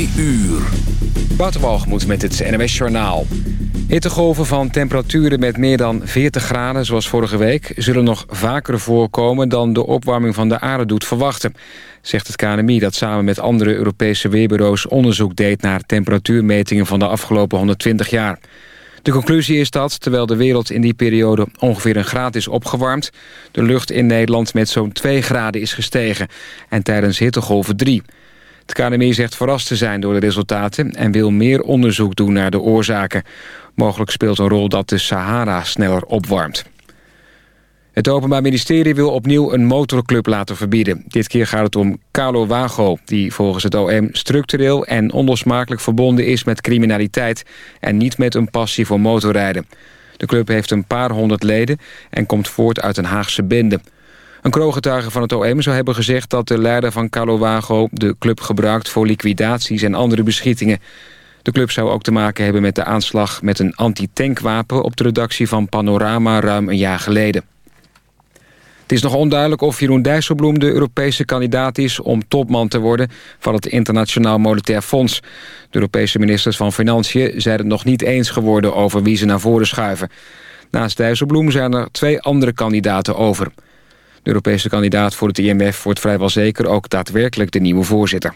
Twee uur. Met het NWS Journaal. Hittegolven van temperaturen met meer dan 40 graden zoals vorige week... zullen nog vaker voorkomen dan de opwarming van de aarde doet verwachten... zegt het KNMI dat samen met andere Europese weerbureaus... onderzoek deed naar temperatuurmetingen van de afgelopen 120 jaar. De conclusie is dat, terwijl de wereld in die periode ongeveer een graad is opgewarmd... de lucht in Nederland met zo'n 2 graden is gestegen en tijdens hittegolven 3... Het KNMI zegt verrast te zijn door de resultaten... en wil meer onderzoek doen naar de oorzaken. Mogelijk speelt een rol dat de Sahara sneller opwarmt. Het Openbaar Ministerie wil opnieuw een motorclub laten verbieden. Dit keer gaat het om Carlo Wago, die volgens het OM structureel en onlosmakelijk verbonden is met criminaliteit en niet met een passie voor motorrijden. De club heeft een paar honderd leden en komt voort uit een Haagse bende. Een kroongetuige van het OM zou hebben gezegd dat de leider van Calowago de club gebruikt voor liquidaties en andere beschietingen. De club zou ook te maken hebben met de aanslag met een anti-tankwapen op de redactie van Panorama ruim een jaar geleden. Het is nog onduidelijk of Jeroen Dijsselbloem de Europese kandidaat is om topman te worden van het Internationaal Monetair Fonds. De Europese ministers van Financiën zijn het nog niet eens geworden over wie ze naar voren schuiven. Naast Dijsselbloem zijn er twee andere kandidaten over. De Europese kandidaat voor het IMF wordt vrijwel zeker ook daadwerkelijk de nieuwe voorzitter.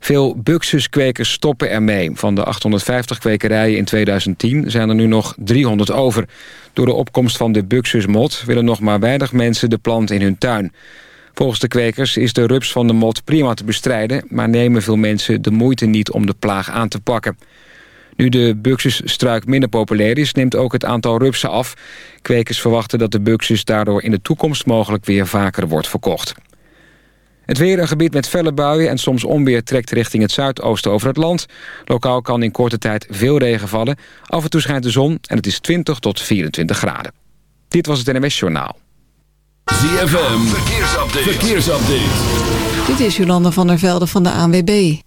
Veel buxuskwekers stoppen ermee. Van de 850 kwekerijen in 2010 zijn er nu nog 300 over. Door de opkomst van de buxusmot willen nog maar weinig mensen de plant in hun tuin. Volgens de kwekers is de rups van de mot prima te bestrijden... maar nemen veel mensen de moeite niet om de plaag aan te pakken. Nu de buxusstruik minder populair is, neemt ook het aantal rupsen af. Kwekers verwachten dat de buxus daardoor in de toekomst mogelijk weer vaker wordt verkocht. Het weer, een gebied met felle buien en soms onweer trekt richting het zuidoosten over het land. Lokaal kan in korte tijd veel regen vallen. Af en toe schijnt de zon en het is 20 tot 24 graden. Dit was het NMS Journaal. ZFM, verkeersupdate. verkeersupdate. Dit is Jolanda van der Velde van de ANWB.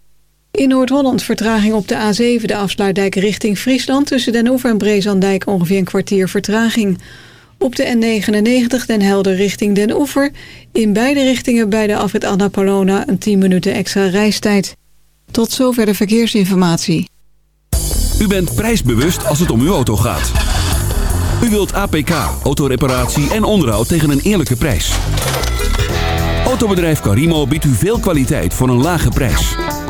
In Noord-Holland vertraging op de A7, de afsluitdijk richting Friesland... tussen Den Oever en Brezandijk ongeveer een kwartier vertraging. Op de N99 Den Helder richting Den Oever... in beide richtingen bij de afrit Anna Palona een 10 minuten extra reistijd. Tot zover de verkeersinformatie. U bent prijsbewust als het om uw auto gaat. U wilt APK, autoreparatie en onderhoud tegen een eerlijke prijs. Autobedrijf Carimo biedt u veel kwaliteit voor een lage prijs.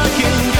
I can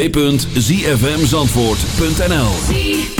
www.zfmzandvoort.nl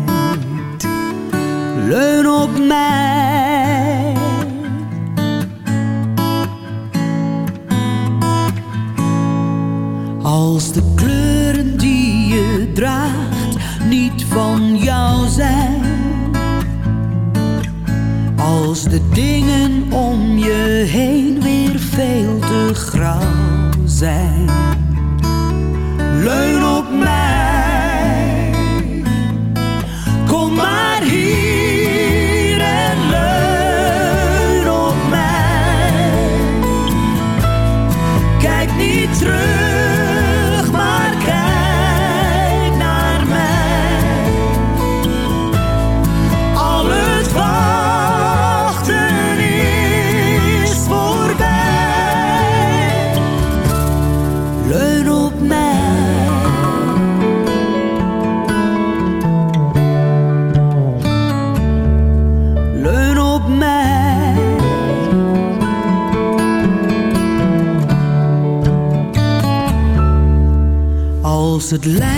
would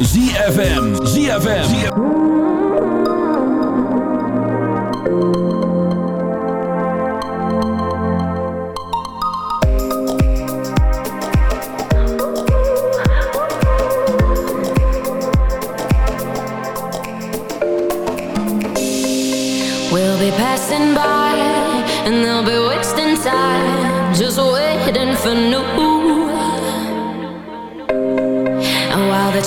ZFM. ZFM. ZFM.